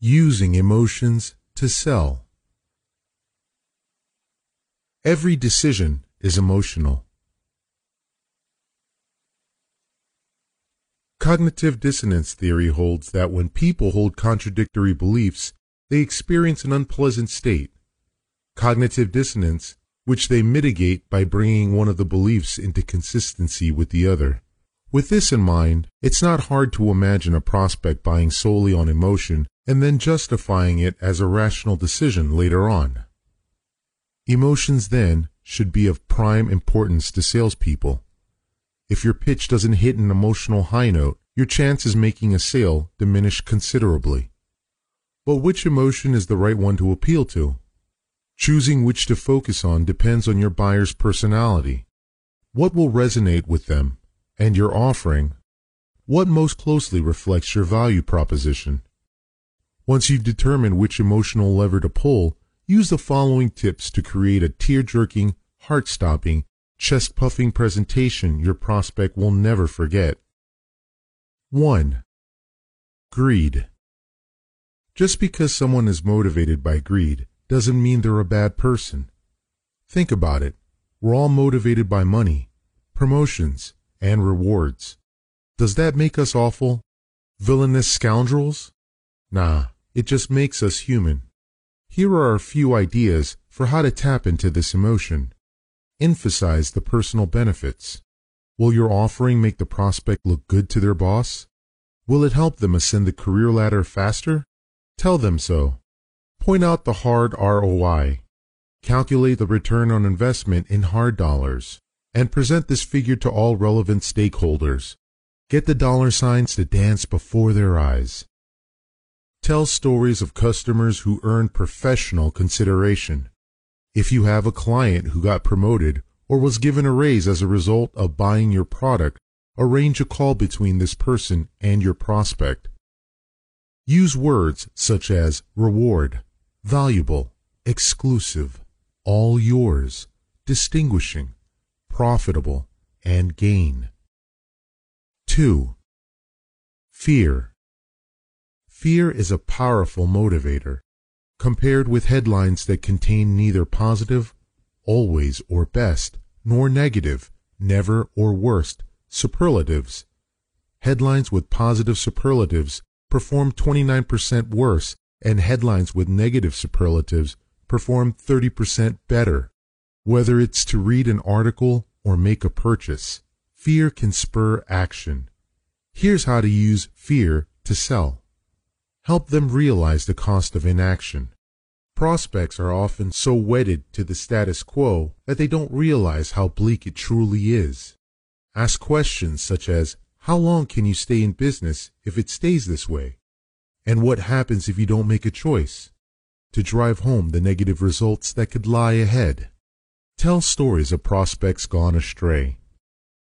Using emotions to sell. Every decision is emotional. Cognitive dissonance theory holds that when people hold contradictory beliefs, they experience an unpleasant state. Cognitive dissonance, which they mitigate by bringing one of the beliefs into consistency with the other. With this in mind, it's not hard to imagine a prospect buying solely on emotion and then justifying it as a rational decision later on. Emotions then should be of prime importance to salespeople. If your pitch doesn't hit an emotional high note, your chances of making a sale diminish considerably. But which emotion is the right one to appeal to? Choosing which to focus on depends on your buyer's personality. What will resonate with them and your offering? What most closely reflects your value proposition? Once you've determined which emotional lever to pull, use the following tips to create a tear-jerking, heart-stopping, chest-puffing presentation your prospect will never forget. 1. Greed. Just because someone is motivated by greed doesn't mean they're a bad person. Think about it. We're all motivated by money, promotions, and rewards. Does that make us awful? Villainous scoundrels? Nah. It just makes us human. Here are a few ideas for how to tap into this emotion. Emphasize the personal benefits. Will your offering make the prospect look good to their boss? Will it help them ascend the career ladder faster? Tell them so. Point out the hard ROI. Calculate the return on investment in hard dollars and present this figure to all relevant stakeholders. Get the dollar signs to dance before their eyes. Tell stories of customers who earned professional consideration. If you have a client who got promoted or was given a raise as a result of buying your product, arrange a call between this person and your prospect. Use words such as reward, valuable, exclusive, all yours, distinguishing, profitable, and gain. 2. Fear. Fear is a powerful motivator. Compared with headlines that contain neither positive, always or best, nor negative, never or worst, superlatives. Headlines with positive superlatives perform 29% worse, and headlines with negative superlatives perform 30% better. Whether it's to read an article or make a purchase, fear can spur action. Here's how to use fear to sell. Help them realize the cost of inaction. Prospects are often so wedded to the status quo that they don't realize how bleak it truly is. Ask questions such as, how long can you stay in business if it stays this way? And what happens if you don't make a choice? To drive home the negative results that could lie ahead. Tell stories of prospects gone astray.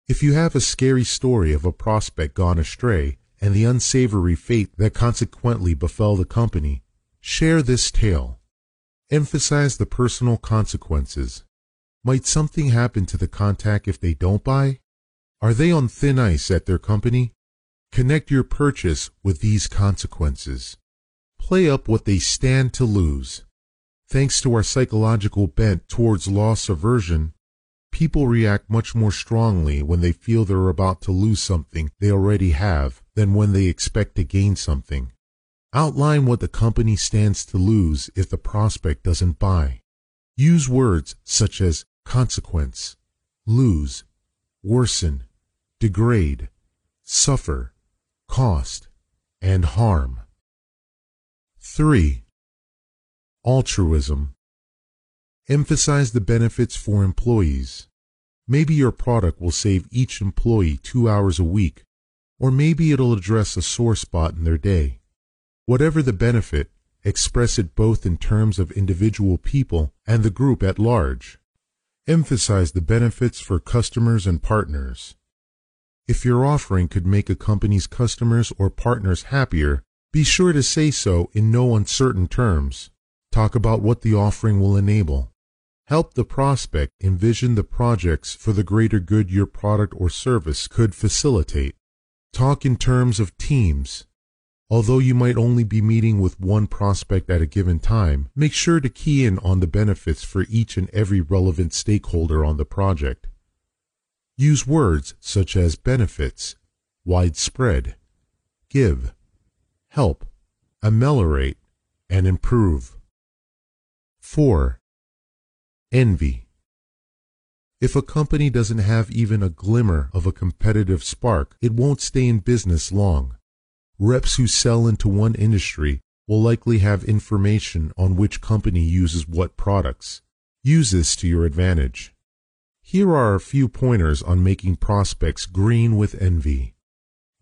If you have a scary story of a prospect gone astray, and the unsavory fate that consequently befell the company, share this tale. Emphasize the personal consequences. Might something happen to the contact if they don't buy? Are they on thin ice at their company? Connect your purchase with these consequences. Play up what they stand to lose. Thanks to our psychological bent towards loss aversion, People react much more strongly when they feel they're about to lose something they already have than when they expect to gain something. Outline what the company stands to lose if the prospect doesn't buy. Use words such as consequence, lose, worsen, degrade, suffer, cost, and harm. 3. Altruism Emphasize the benefits for employees. Maybe your product will save each employee two hours a week, or maybe it'll address a sore spot in their day. Whatever the benefit, express it both in terms of individual people and the group at large. Emphasize the benefits for customers and partners. If your offering could make a company's customers or partners happier, be sure to say so in no uncertain terms. Talk about what the offering will enable. Help the prospect envision the projects for the greater good your product or service could facilitate. Talk in terms of teams. Although you might only be meeting with one prospect at a given time, make sure to key in on the benefits for each and every relevant stakeholder on the project. Use words such as benefits, widespread, give, help, ameliorate, and improve. 4. Envy. If a company doesn't have even a glimmer of a competitive spark, it won't stay in business long. Reps who sell into one industry will likely have information on which company uses what products. Use this to your advantage. Here are a few pointers on making prospects green with envy.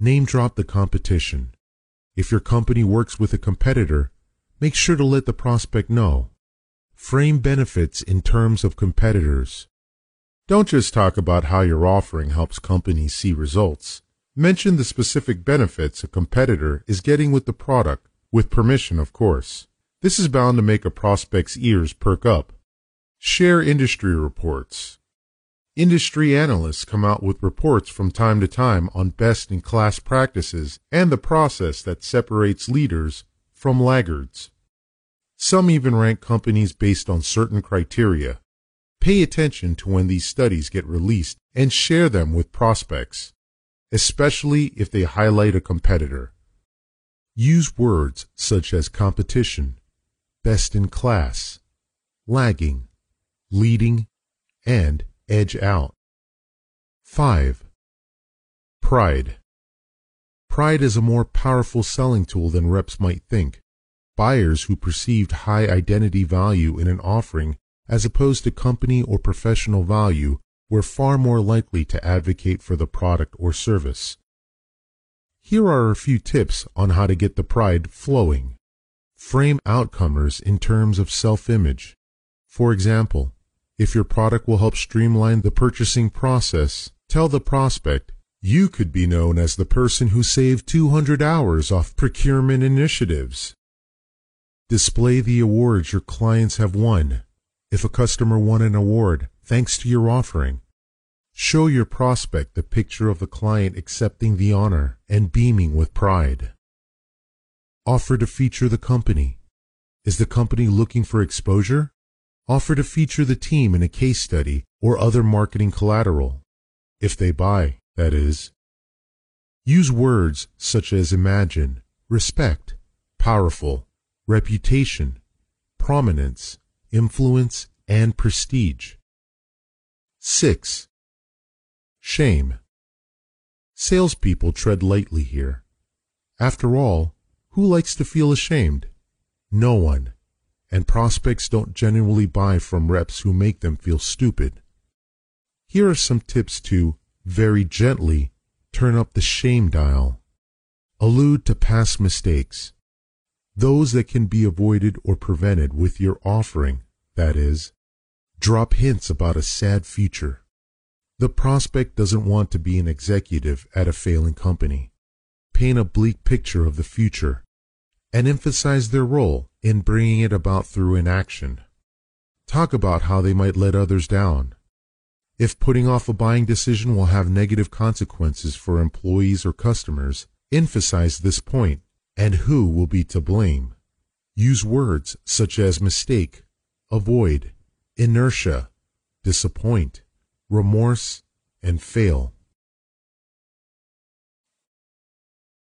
Name drop the competition. If your company works with a competitor, make sure to let the prospect know. Frame benefits in terms of competitors. Don't just talk about how your offering helps companies see results. Mention the specific benefits a competitor is getting with the product, with permission, of course. This is bound to make a prospect's ears perk up. Share industry reports. Industry analysts come out with reports from time to time on best in class practices and the process that separates leaders from laggards. Some even rank companies based on certain criteria. Pay attention to when these studies get released and share them with prospects especially if they highlight a competitor. Use words such as competition, best in class, lagging, leading, and edge out. 5. Pride. Pride is a more powerful selling tool than reps might think. Buyers who perceived high identity value in an offering as opposed to company or professional value we're far more likely to advocate for the product or service. Here are a few tips on how to get the pride flowing. Frame outcomers in terms of self-image. For example, if your product will help streamline the purchasing process, tell the prospect you could be known as the person who saved 200 hours off procurement initiatives. Display the awards your clients have won. If a customer won an award, thanks to your offering. Show your prospect the picture of the client accepting the honor and beaming with pride. Offer to feature the company. Is the company looking for exposure? Offer to feature the team in a case study or other marketing collateral. If they buy, that is. Use words such as imagine, respect, powerful, reputation, prominence, influence, and prestige. 6. Shame. Salespeople tread lightly here. After all, who likes to feel ashamed? No one. And prospects don't genuinely buy from reps who make them feel stupid. Here are some tips to, very gently, turn up the shame dial. Allude to past mistakes. Those that can be avoided or prevented with your offering, that is. Drop hints about a sad future. The prospect doesn't want to be an executive at a failing company. Paint a bleak picture of the future and emphasize their role in bringing it about through inaction. Talk about how they might let others down. If putting off a buying decision will have negative consequences for employees or customers, emphasize this point and who will be to blame. Use words such as mistake, avoid, inertia, disappoint, remorse, and fail.